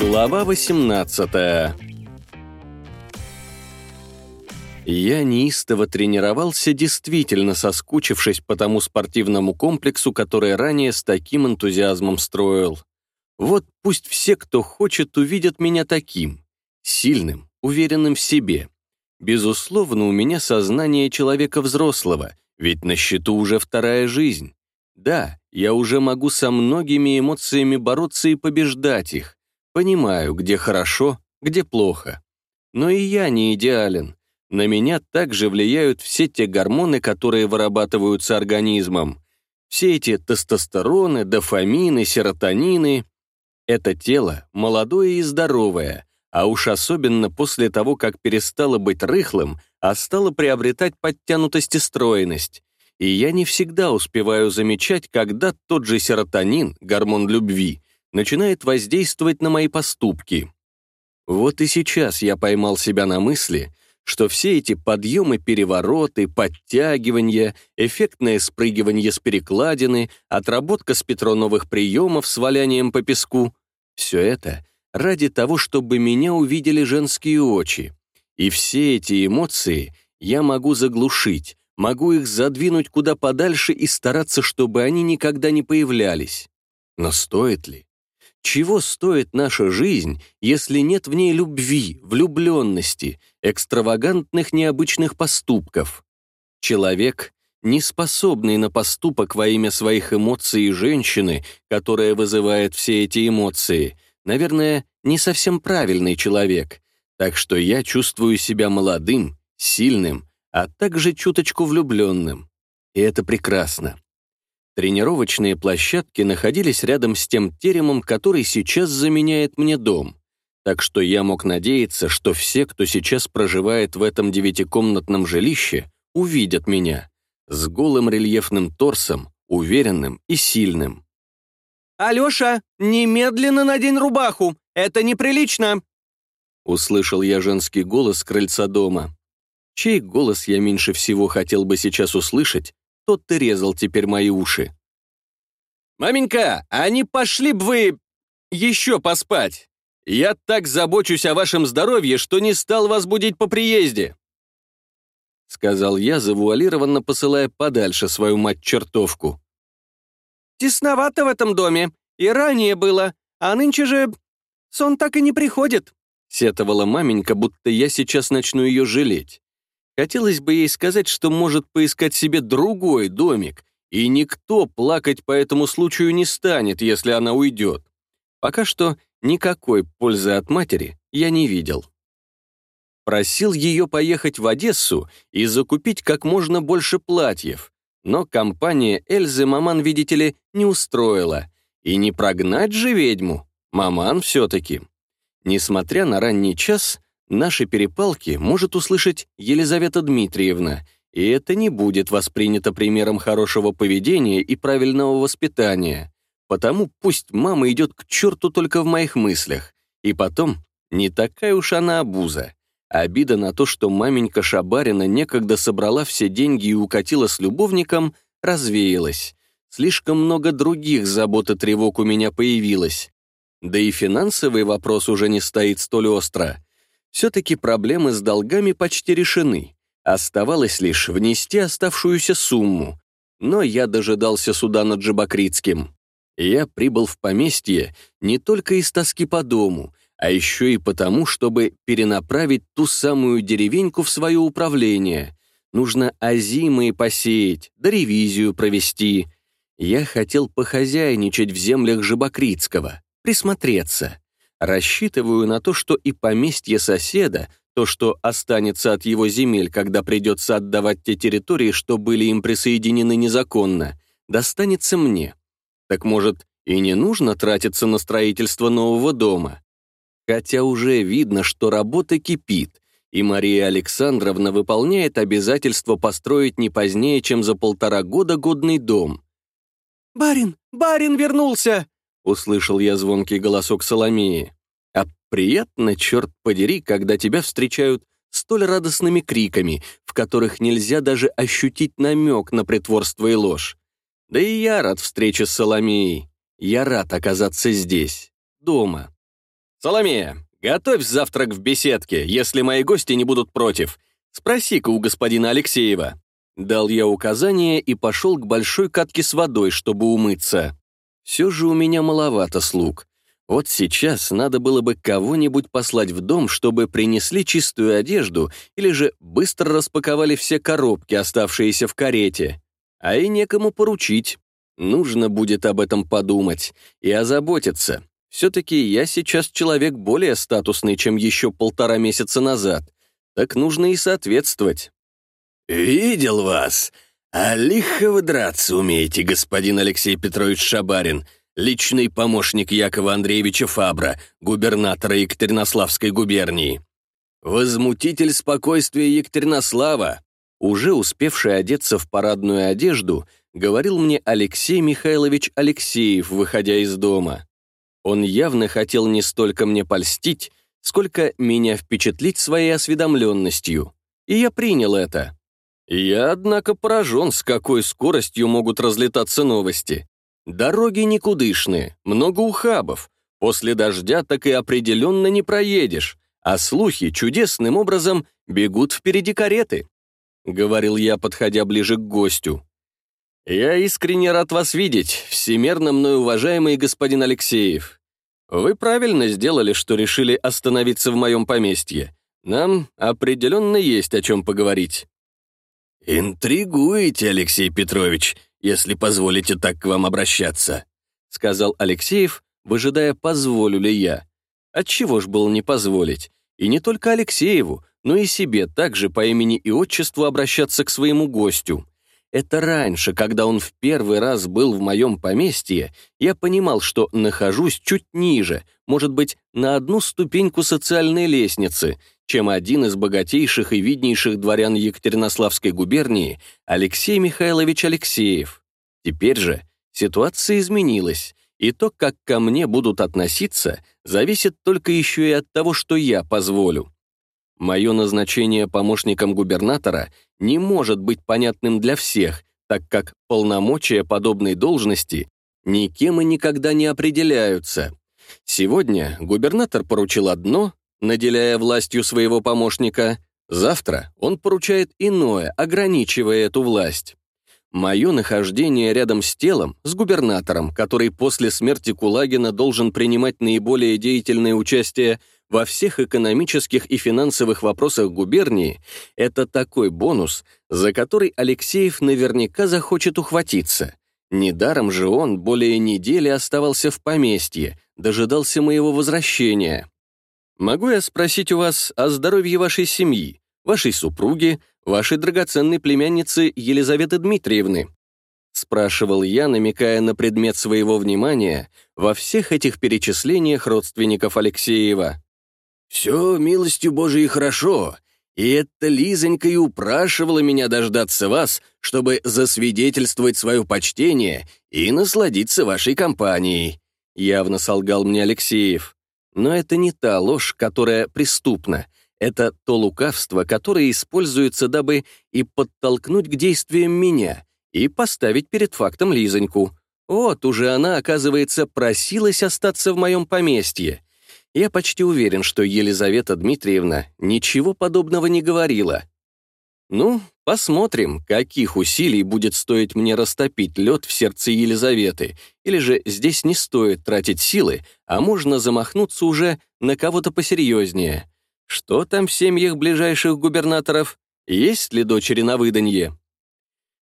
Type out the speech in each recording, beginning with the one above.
Глава 18 Я неистово тренировался, действительно соскучившись по тому спортивному комплексу, который ранее с таким энтузиазмом строил. Вот пусть все, кто хочет, увидят меня таким, сильным, уверенным в себе. Безусловно, у меня сознание человека взрослого, ведь на счету уже вторая жизнь. Да, я уже могу со многими эмоциями бороться и побеждать их. Понимаю, где хорошо, где плохо. Но и я не идеален. На меня также влияют все те гормоны, которые вырабатываются организмом. Все эти тестостероны, дофамины, серотонины. Это тело молодое и здоровое, а уж особенно после того, как перестало быть рыхлым, а стало приобретать подтянутость и стройность. И я не всегда успеваю замечать, когда тот же серотонин, гормон любви, начинает воздействовать на мои поступки. Вот и сейчас я поймал себя на мысли, что все эти подъемы-перевороты, подтягивания, эффектное спрыгивание с перекладины, отработка с Петро новых приемов с валянием по песку — все это ради того, чтобы меня увидели женские очи. И все эти эмоции я могу заглушить, могу их задвинуть куда подальше и стараться, чтобы они никогда не появлялись. Но стоит ли? Чего стоит наша жизнь, если нет в ней любви, влюбленности, экстравагантных необычных поступков? Человек, не способный на поступок во имя своих эмоций и женщины, которая вызывает все эти эмоции, наверное, не совсем правильный человек. Так что я чувствую себя молодым, сильным, а также чуточку влюбленным. И это прекрасно. Тренировочные площадки находились рядом с тем теремом, который сейчас заменяет мне дом. Так что я мог надеяться, что все, кто сейчас проживает в этом девятикомнатном жилище, увидят меня с голым рельефным торсом, уверенным и сильным. «Алеша, немедленно надень рубаху! Это неприлично!» Услышал я женский голос с крыльца дома. Чей голос я меньше всего хотел бы сейчас услышать, тот ты резал теперь мои уши. «Маменька, а не пошли бы вы еще поспать? Я так забочусь о вашем здоровье, что не стал вас будить по приезде», сказал я, завуалированно посылая подальше свою мать-чертовку. «Тесновато в этом доме, и ранее было, а нынче же сон так и не приходит», сетовала маменька, будто я сейчас начну ее жалеть. Хотелось бы ей сказать, что может поискать себе другой домик, и никто плакать по этому случаю не станет, если она уйдет. Пока что никакой пользы от матери я не видел. Просил ее поехать в Одессу и закупить как можно больше платьев, но компания Эльзы маман, видите ли, не устроила. И не прогнать же ведьму, маман все-таки. Несмотря на ранний час, Наши перепалки может услышать Елизавета Дмитриевна, и это не будет воспринято примером хорошего поведения и правильного воспитания. Потому пусть мама идет к черту только в моих мыслях. И потом, не такая уж она обуза. Обида на то, что маменька Шабарина некогда собрала все деньги и укатила с любовником, развеялась. Слишком много других забот и тревог у меня появилось. Да и финансовый вопрос уже не стоит столь остро. Все-таки проблемы с долгами почти решены. Оставалось лишь внести оставшуюся сумму. Но я дожидался суда над Джабакритским. Я прибыл в поместье не только из тоски по дому, а еще и потому, чтобы перенаправить ту самую деревеньку в свое управление. Нужно озимые посеять, да ревизию провести. Я хотел похозяйничать в землях Жабокритского, присмотреться. Рассчитываю на то, что и поместье соседа, то, что останется от его земель, когда придется отдавать те территории, что были им присоединены незаконно, достанется мне. Так может, и не нужно тратиться на строительство нового дома? Хотя уже видно, что работа кипит, и Мария Александровна выполняет обязательство построить не позднее, чем за полтора года годный дом. «Барин, барин вернулся!» Услышал я звонкий голосок Соломеи. А приятно, черт подери, когда тебя встречают столь радостными криками, в которых нельзя даже ощутить намек на притворство и ложь. Да и я рад встрече с Соломеей. Я рад оказаться здесь, дома. «Соломея, готовь завтрак в беседке, если мои гости не будут против. Спроси-ка у господина Алексеева». Дал я указание и пошел к большой катке с водой, чтобы умыться. Все же у меня маловато слуг. Вот сейчас надо было бы кого-нибудь послать в дом, чтобы принесли чистую одежду или же быстро распаковали все коробки, оставшиеся в карете. А и некому поручить. Нужно будет об этом подумать и озаботиться. Все-таки я сейчас человек более статусный, чем еще полтора месяца назад. Так нужно и соответствовать. «Видел вас. А лихо вы драться умеете, господин Алексей Петрович Шабарин, личный помощник Якова Андреевича Фабра, губернатора Екатеринославской губернии. Возмутитель спокойствия Екатеринослава, уже успевший одеться в парадную одежду, говорил мне Алексей Михайлович Алексеев, выходя из дома. Он явно хотел не столько мне польстить, сколько меня впечатлить своей осведомленностью. И я принял это. Я, однако, поражен, с какой скоростью могут разлетаться новости. Дороги никудышные, много ухабов. После дождя так и определенно не проедешь, а слухи чудесным образом бегут впереди кареты. Говорил я, подходя ближе к гостю. «Я искренне рад вас видеть, всемерно мной уважаемый господин Алексеев. Вы правильно сделали, что решили остановиться в моем поместье. Нам определенно есть о чем поговорить». «Интригуете, Алексей Петрович, если позволите так к вам обращаться», сказал Алексеев, выжидая, позволю ли я. Отчего ж было не позволить? И не только Алексееву, но и себе также по имени и отчеству обращаться к своему гостю. Это раньше, когда он в первый раз был в моем поместье, я понимал, что нахожусь чуть ниже, может быть, на одну ступеньку социальной лестницы, чем один из богатейших и виднейших дворян Екатеринославской губернии Алексей Михайлович Алексеев. Теперь же ситуация изменилась, и то, как ко мне будут относиться, зависит только еще и от того, что я позволю. Мое назначение помощником губернатора не может быть понятным для всех, так как полномочия подобной должности никем и никогда не определяются. Сегодня губернатор поручил одно, наделяя властью своего помощника, завтра он поручает иное, ограничивая эту власть. Мое нахождение рядом с телом, с губернатором, который после смерти Кулагина должен принимать наиболее деятельное участие во всех экономических и финансовых вопросах губернии — это такой бонус, за который Алексеев наверняка захочет ухватиться. Недаром же он более недели оставался в поместье, дожидался моего возвращения. Могу я спросить у вас о здоровье вашей семьи, вашей супруги, вашей драгоценной племянницы Елизаветы Дмитриевны?» Спрашивал я, намекая на предмет своего внимания во всех этих перечислениях родственников Алексеева. «Все милостью Божией хорошо, и эта Лизонька и упрашивала меня дождаться вас, чтобы засвидетельствовать свое почтение и насладиться вашей компанией», явно солгал мне Алексеев. Но это не та ложь, которая преступна. Это то лукавство, которое используется, дабы и подтолкнуть к действиям меня, и поставить перед фактом Лизоньку. Вот уже она, оказывается, просилась остаться в моем поместье. Я почти уверен, что Елизавета Дмитриевна ничего подобного не говорила. Ну, посмотрим, каких усилий будет стоить мне растопить лед в сердце Елизаветы, или же здесь не стоит тратить силы, а можно замахнуться уже на кого-то посерьезнее. Что там в семьях ближайших губернаторов? Есть ли дочери на выданье?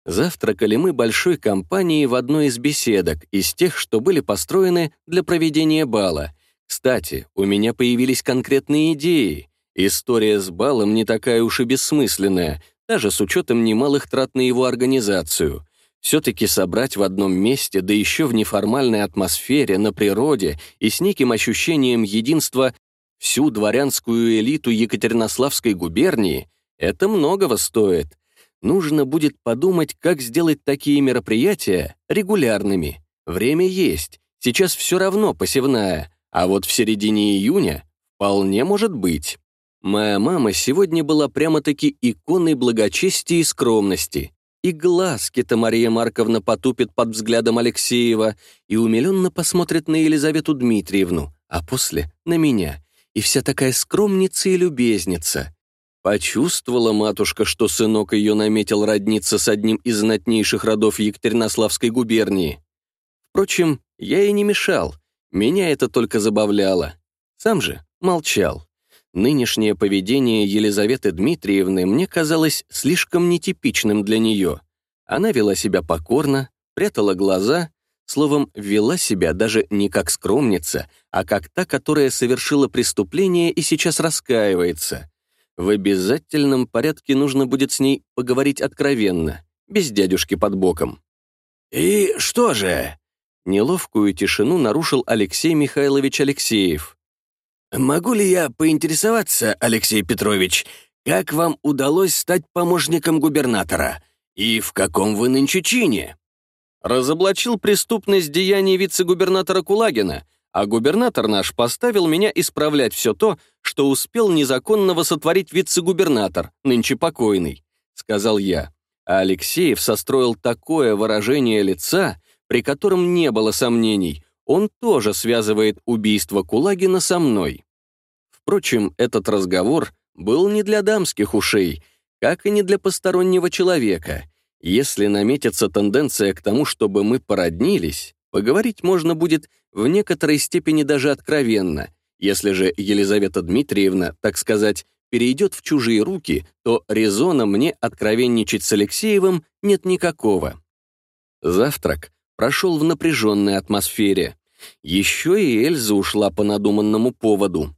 Завтракали мы большой компанией в одной из беседок, из тех, что были построены для проведения бала — кстати, у меня появились конкретные идеи. История с балом не такая уж и бессмысленная, даже с учетом немалых трат на его организацию. Все-таки собрать в одном месте, да еще в неформальной атмосфере, на природе и с неким ощущением единства всю дворянскую элиту Екатеринославской губернии, это многого стоит. Нужно будет подумать, как сделать такие мероприятия регулярными. Время есть, сейчас все равно посевная, а вот в середине июня вполне может быть. Моя мама сегодня была прямо-таки иконой благочестия и скромности. и глазки-то Мария Марковна потупит под взглядом Алексеева и умиленно посмотрит на Елизавету Дмитриевну, а после — на меня. И вся такая скромница и любезница. Почувствовала матушка, что сынок ее наметил родниться с одним из знатнейших родов Екатеринославской губернии. Впрочем, я и не мешал, меня это только забавляло. Сам же молчал. Нынешнее поведение Елизаветы Дмитриевны мне казалось слишком нетипичным для нее. Она вела себя покорно, прятала глаза, словом, вела себя даже не как скромница, а как та, которая совершила преступление и сейчас раскаивается. В обязательном порядке нужно будет с ней поговорить откровенно, без дядюшки под боком. «И что же?» Неловкую тишину нарушил Алексей Михайлович Алексеев. «Могу ли я поинтересоваться, Алексей Петрович, как вам удалось стать помощником губернатора? И в каком вы нынче чине?» Разоблачил преступность деяний вице-губернатора Кулагина, а губернатор наш поставил меня исправлять все то, что успел незаконного сотворить вице-губернатор, нынче покойный, сказал я. А Алексеев состроил такое выражение лица, при котором не было сомнений, он тоже связывает убийство Кулагина со мной. Впрочем, этот разговор был не для дамских ушей, как и не для постороннего человека. Если наметится тенденция к тому, чтобы мы породнились, поговорить можно будет в некоторой степени даже откровенно. Если же Елизавета Дмитриевна, так сказать, перейдет в чужие руки, то резона мне откровенничать с Алексеевым нет никакого. Завтрак прошел в напряженной атмосфере. Еще и Эльза ушла по надуманному поводу.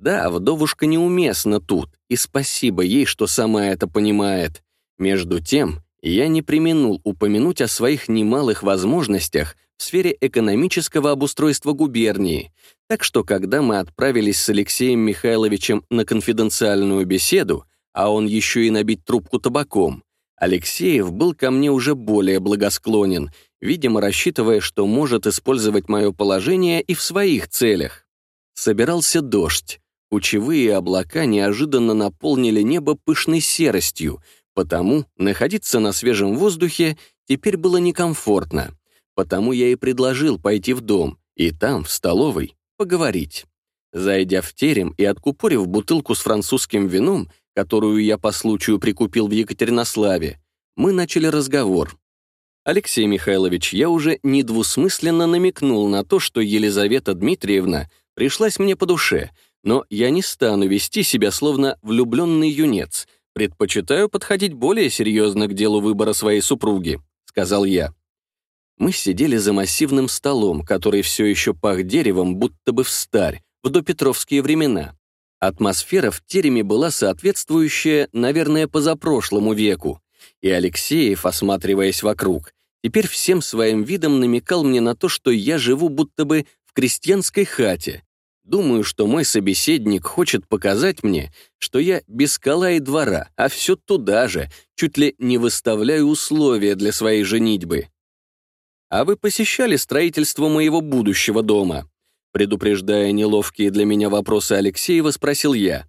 Да, вдовушка неуместна тут, и спасибо ей, что сама это понимает. Между тем, я не применул упомянуть о своих немалых возможностях в сфере экономического обустройства губернии, так что когда мы отправились с Алексеем Михайловичем на конфиденциальную беседу, а он еще и набить трубку табаком, Алексеев был ко мне уже более благосклонен видимо, рассчитывая, что может использовать мое положение и в своих целях. Собирался дождь. Кучевые облака неожиданно наполнили небо пышной серостью, потому находиться на свежем воздухе теперь было некомфортно. Потому я и предложил пойти в дом, и там, в столовой, поговорить. Зайдя в терем и откупорив бутылку с французским вином, которую я по случаю прикупил в Екатеринославе, мы начали разговор. Алексей Михайлович, я уже недвусмысленно намекнул на то, что Елизавета Дмитриевна пришлась мне по душе, но я не стану вести себя словно влюбленный юнец, предпочитаю подходить более серьезно к делу выбора своей супруги», — сказал я. Мы сидели за массивным столом, который все еще пах деревом, будто бы в старь, в допетровские времена. Атмосфера в тереме была соответствующая, наверное, позапрошлому веку и Алексеев, осматриваясь вокруг, теперь всем своим видом намекал мне на то, что я живу будто бы в крестьянской хате. Думаю, что мой собеседник хочет показать мне, что я без скала и двора, а все туда же, чуть ли не выставляю условия для своей женитьбы. «А вы посещали строительство моего будущего дома?» Предупреждая неловкие для меня вопросы Алексеева, спросил я.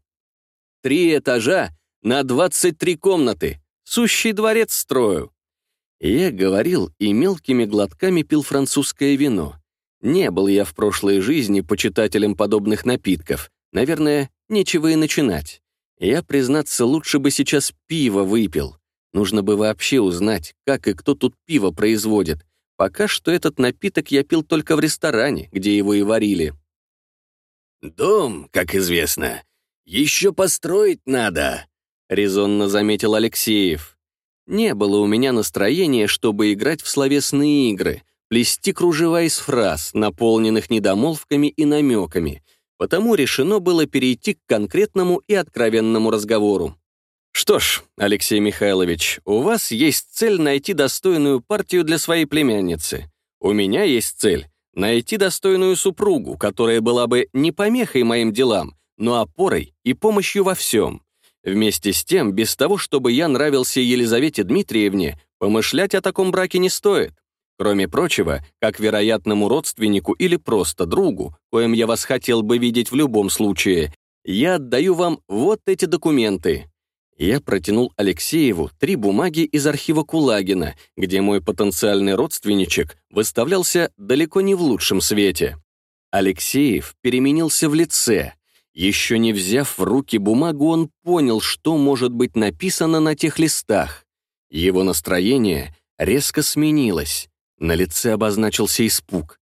«Три этажа на 23 комнаты. Сущий дворец строю». Я говорил и мелкими глотками пил французское вино. Не был я в прошлой жизни почитателем подобных напитков. Наверное, нечего и начинать. Я, признаться, лучше бы сейчас пиво выпил. Нужно бы вообще узнать, как и кто тут пиво производит. Пока что этот напиток я пил только в ресторане, где его и варили. «Дом, как известно, еще построить надо», резонно заметил Алексеев. Не было у меня настроения, чтобы играть в словесные игры, плести кружева из фраз, наполненных недомолвками и намеками, потому решено было перейти к конкретному и откровенному разговору. Что ж, Алексей Михайлович, у вас есть цель найти достойную партию для своей племянницы. У меня есть цель — найти достойную супругу, которая была бы не помехой моим делам, но опорой и помощью во всем. Вместе с тем, без того, чтобы я нравился Елизавете Дмитриевне, помышлять о таком браке не стоит. Кроме прочего, как вероятному родственнику или просто другу, коим я вас хотел бы видеть в любом случае, я отдаю вам вот эти документы. Я протянул Алексееву три бумаги из архива Кулагина, где мой потенциальный родственничек выставлялся далеко не в лучшем свете. Алексеев переменился в лице. Еще не взяв в руки бумагу, он понял, что может быть написано на тех листах. Его настроение резко сменилось. На лице обозначился испуг.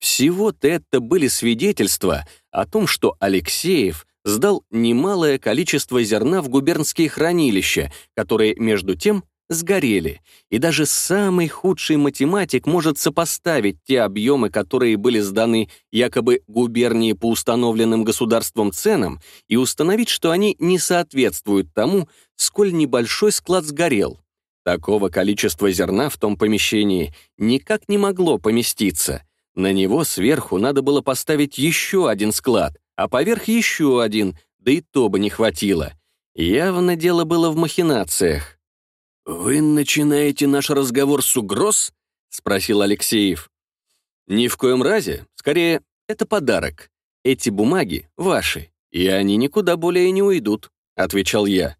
Всего-то это были свидетельства о том, что Алексеев сдал немалое количество зерна в губернские хранилища, которые, между тем, сгорели, и даже самый худший математик может сопоставить те объемы, которые были сданы якобы губернии по установленным государством ценам, и установить, что они не соответствуют тому, сколь небольшой склад сгорел. Такого количества зерна в том помещении никак не могло поместиться. На него сверху надо было поставить еще один склад, а поверх еще один, да и то бы не хватило. Явно дело было в махинациях. «Вы начинаете наш разговор с угроз?» — спросил Алексеев. «Ни в коем разе. Скорее, это подарок. Эти бумаги ваши, и они никуда более не уйдут», — отвечал я.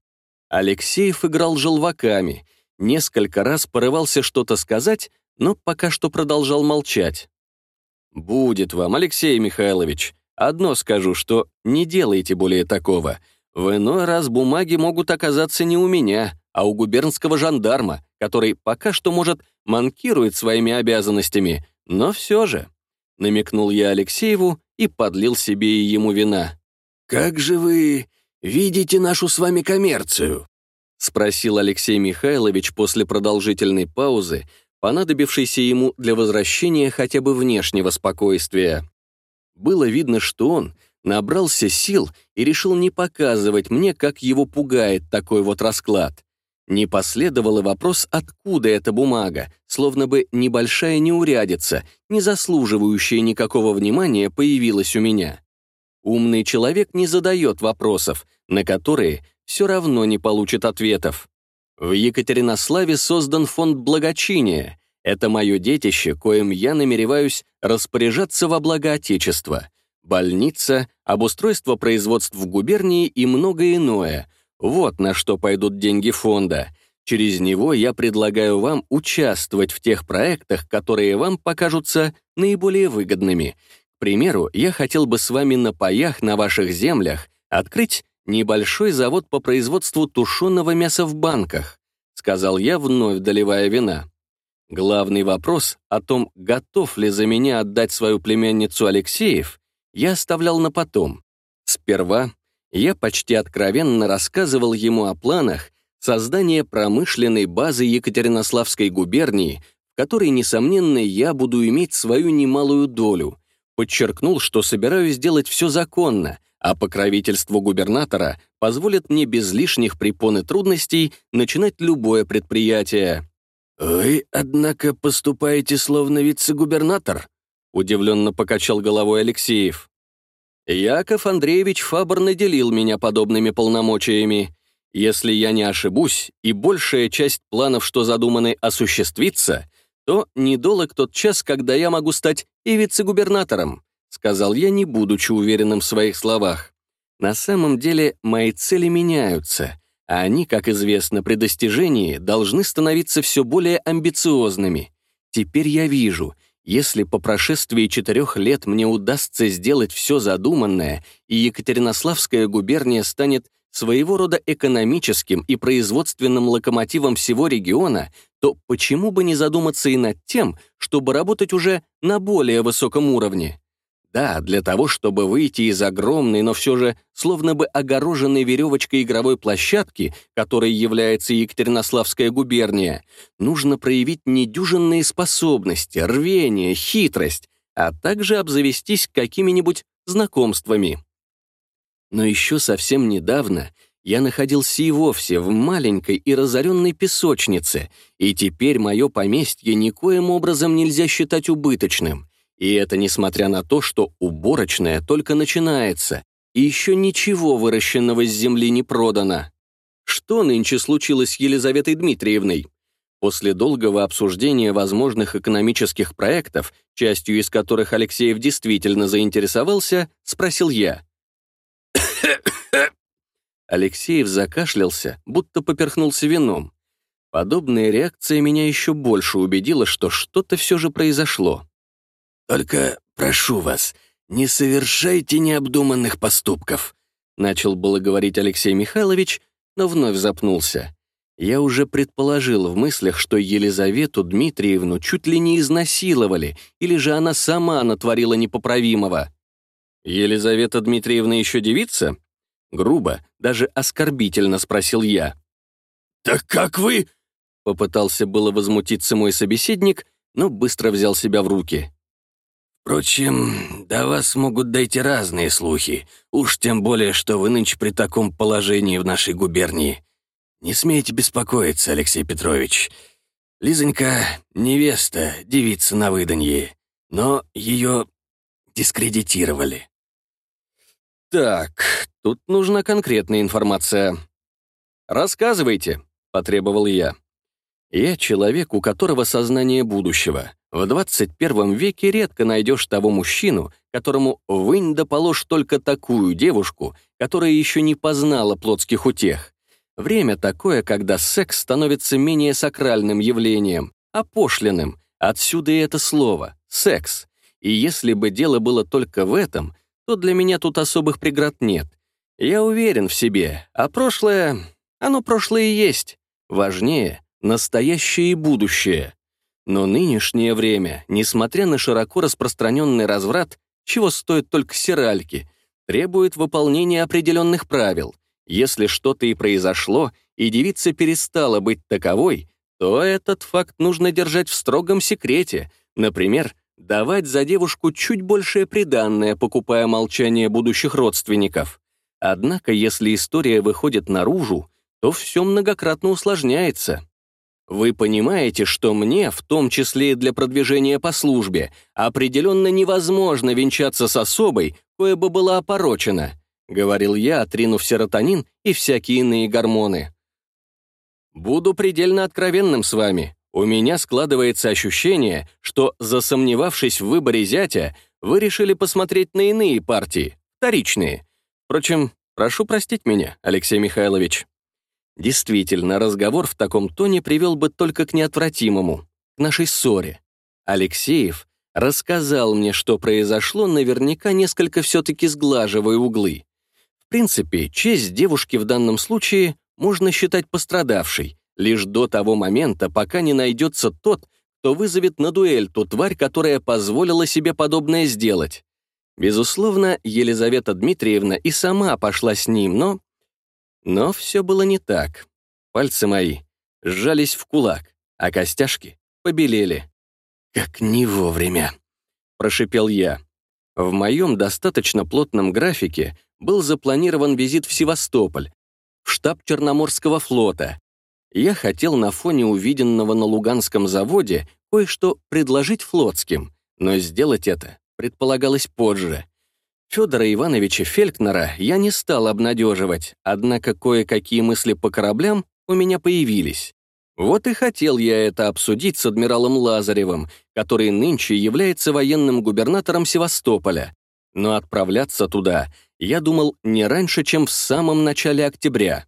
Алексеев играл желваками, несколько раз порывался что-то сказать, но пока что продолжал молчать. «Будет вам, Алексей Михайлович. Одно скажу, что не делайте более такого. В иной раз бумаги могут оказаться не у меня, а у губернского жандарма, который пока что, может, манкирует своими обязанностями, но все же. Намекнул я Алексееву и подлил себе и ему вина. «Как же вы видите нашу с вами коммерцию?» — спросил Алексей Михайлович после продолжительной паузы, понадобившейся ему для возвращения хотя бы внешнего спокойствия. Было видно, что он набрался сил и решил не показывать мне, как его пугает такой вот расклад. Не последовал и вопрос, откуда эта бумага, словно бы небольшая неурядица, не заслуживающая никакого внимания, появилась у меня. Умный человек не задает вопросов, на которые все равно не получит ответов. В Екатеринославе создан фонд благочиния, это мое детище, коим я намереваюсь распоряжаться во благо Отечества. Больница, обустройство производств в губернии и многое иное. Вот на что пойдут деньги фонда. Через него я предлагаю вам участвовать в тех проектах, которые вам покажутся наиболее выгодными. К примеру, я хотел бы с вами на паях на ваших землях открыть небольшой завод по производству тушеного мяса в банках, сказал я, вновь доливая вина. Главный вопрос о том, готов ли за меня отдать свою племянницу Алексеев, я оставлял на потом. Сперва я почти откровенно рассказывал ему о планах создания промышленной базы Екатеринославской губернии, в которой, несомненно, я буду иметь свою немалую долю. Подчеркнул, что собираюсь сделать все законно, а покровительство губернатора позволит мне без лишних препон и трудностей начинать любое предприятие. «Вы, однако, поступаете словно вице-губернатор», — удивленно покачал головой Алексеев. «Яков Андреевич Фабр наделил меня подобными полномочиями. Если я не ошибусь, и большая часть планов, что задуманы, осуществится, то недолг тот час, когда я могу стать и вице-губернатором», сказал я, не будучи уверенным в своих словах. На самом деле мои цели меняются а они, как известно, при достижении должны становиться все более амбициозными. Теперь я вижу, если по прошествии четырех лет мне удастся сделать все задуманное, и Екатеринославская губерния станет своего рода экономическим и производственным локомотивом всего региона, то почему бы не задуматься и над тем, чтобы работать уже на более высоком уровне? Да, для того, чтобы выйти из огромной, но все же словно бы огороженной веревочкой игровой площадки, которой является Екатеринославская губерния, нужно проявить недюжинные способности, рвение, хитрость, а также обзавестись какими-нибудь знакомствами. Но еще совсем недавно я находился и вовсе в маленькой и разоренной песочнице, и теперь мое поместье никоим образом нельзя считать убыточным. И это несмотря на то, что уборочная только начинается, и еще ничего выращенного с земли не продано. Что нынче случилось с Елизаветой Дмитриевной? После долгого обсуждения возможных экономических проектов, частью из которых Алексеев действительно заинтересовался, спросил я. Алексеев закашлялся, будто поперхнулся вином. Подобная реакция меня еще больше убедила, что что-то все же произошло. «Только прошу вас, не совершайте необдуманных поступков», начал было говорить Алексей Михайлович, но вновь запнулся. Я уже предположил в мыслях, что Елизавету Дмитриевну чуть ли не изнасиловали, или же она сама натворила непоправимого. «Елизавета Дмитриевна еще девица?» Грубо, даже оскорбительно спросил я. «Так как вы...» Попытался было возмутиться мой собеседник, но быстро взял себя в руки. «Впрочем, до вас могут дойти разные слухи, уж тем более, что вы нынче при таком положении в нашей губернии. Не смейте беспокоиться, Алексей Петрович. Лизонька — невеста, девица на выданье, но ее дискредитировали». «Так, тут нужна конкретная информация». «Рассказывайте», — потребовал я. Я человек, у которого сознание будущего. В 21 веке редко найдешь того мужчину, которому вынь да положь только такую девушку, которая еще не познала плотских утех. Время такое, когда секс становится менее сакральным явлением, опошленным. Отсюда и это слово — секс. И если бы дело было только в этом, то для меня тут особых преград нет. Я уверен в себе, а прошлое... Оно прошлое и есть. Важнее настоящее и будущее. Но нынешнее время, несмотря на широко распространенный разврат, чего стоят только сиральки, требует выполнения определенных правил. Если что-то и произошло, и девица перестала быть таковой, то этот факт нужно держать в строгом секрете, например, давать за девушку чуть большее приданное, покупая молчание будущих родственников. Однако, если история выходит наружу, то все многократно усложняется. Вы понимаете, что мне, в том числе и для продвижения по службе, определенно невозможно венчаться с особой, кое бы была опорочена, говорил я, отринув серотонин и всякие иные гормоны. Буду предельно откровенным с вами. У меня складывается ощущение, что, засомневавшись в выборе зятя, вы решили посмотреть на иные партии, вторичные. Впрочем, прошу простить меня, Алексей Михайлович. Действительно, разговор в таком тоне привел бы только к неотвратимому, к нашей ссоре. Алексеев рассказал мне, что произошло, наверняка несколько все-таки сглаживая углы. В принципе, честь девушки в данном случае можно считать пострадавшей, лишь до того момента, пока не найдется тот, кто вызовет на дуэль ту тварь, которая позволила себе подобное сделать. Безусловно, Елизавета Дмитриевна и сама пошла с ним, но но все было не так. Пальцы мои сжались в кулак, а костяшки побелели. «Как не вовремя», — прошипел я. В моем достаточно плотном графике был запланирован визит в Севастополь, в штаб Черноморского флота. Я хотел на фоне увиденного на Луганском заводе кое-что предложить флотским, но сделать это предполагалось позже. Федора Ивановича Фелькнера я не стал обнадеживать, однако кое-какие мысли по кораблям у меня появились. Вот и хотел я это обсудить с адмиралом Лазаревым, который нынче является военным губернатором Севастополя. Но отправляться туда я думал не раньше, чем в самом начале октября.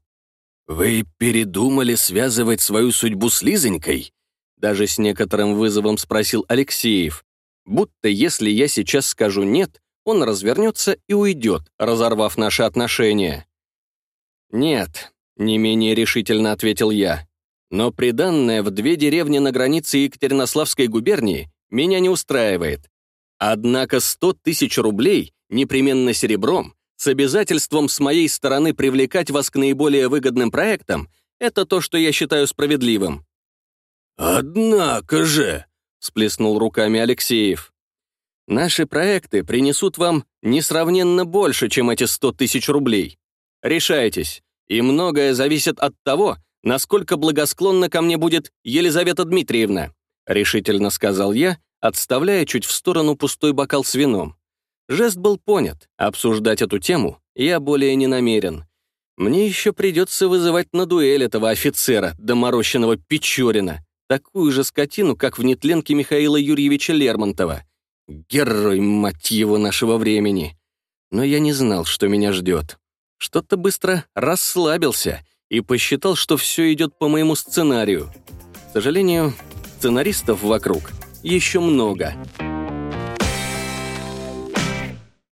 «Вы передумали связывать свою судьбу с Лизонькой?» Даже с некоторым вызовом спросил Алексеев. Будто если я сейчас скажу «нет», он развернется и уйдет, разорвав наши отношения. «Нет», — не менее решительно ответил я, «но приданное в две деревни на границе Екатеринославской губернии меня не устраивает. Однако 100 тысяч рублей, непременно серебром, с обязательством с моей стороны привлекать вас к наиболее выгодным проектам, это то, что я считаю справедливым». «Однако же», — сплеснул руками Алексеев. Наши проекты принесут вам несравненно больше, чем эти 100 тысяч рублей. Решайтесь, и многое зависит от того, насколько благосклонна ко мне будет Елизавета Дмитриевна», решительно сказал я, отставляя чуть в сторону пустой бокал с вином. Жест был понят, обсуждать эту тему я более не намерен. Мне еще придется вызывать на дуэль этого офицера, доморощенного Печорина, такую же скотину, как в нетленке Михаила Юрьевича Лермонтова. Герой, мать его, нашего времени. Но я не знал, что меня ждет. Что-то быстро расслабился и посчитал, что все идет по моему сценарию. К сожалению, сценаристов вокруг еще много.